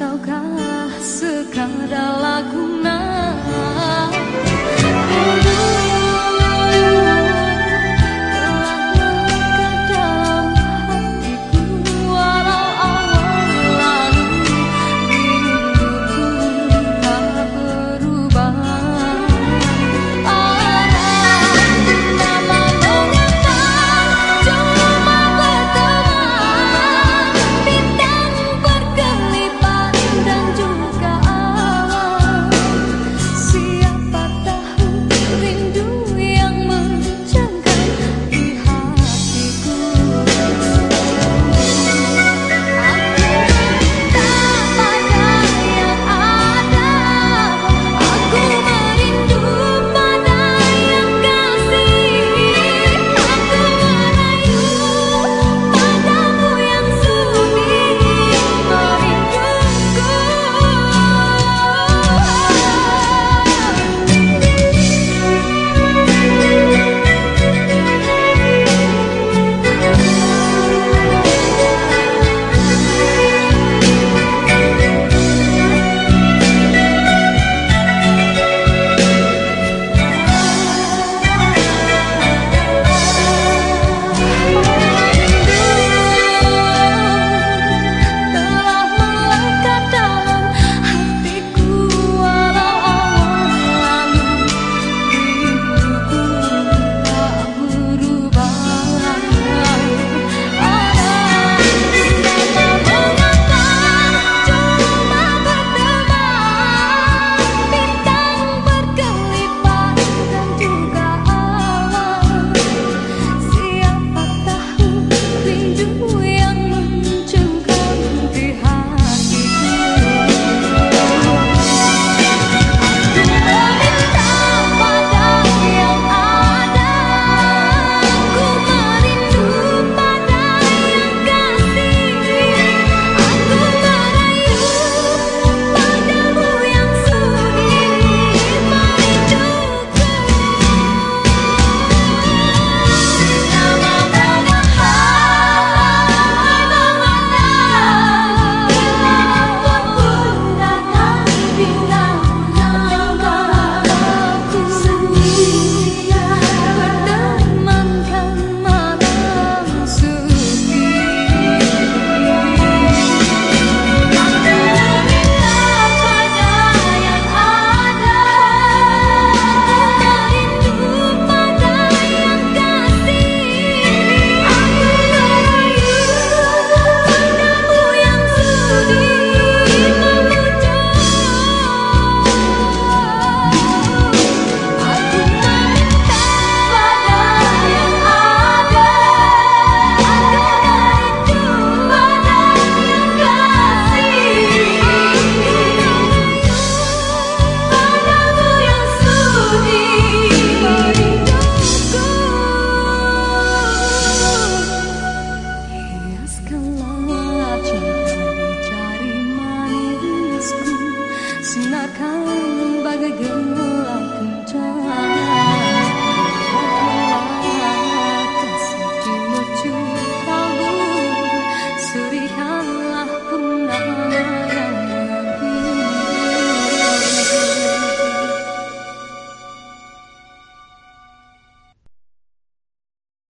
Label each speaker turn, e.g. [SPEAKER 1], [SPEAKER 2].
[SPEAKER 1] Ataukah sekadar lagu nah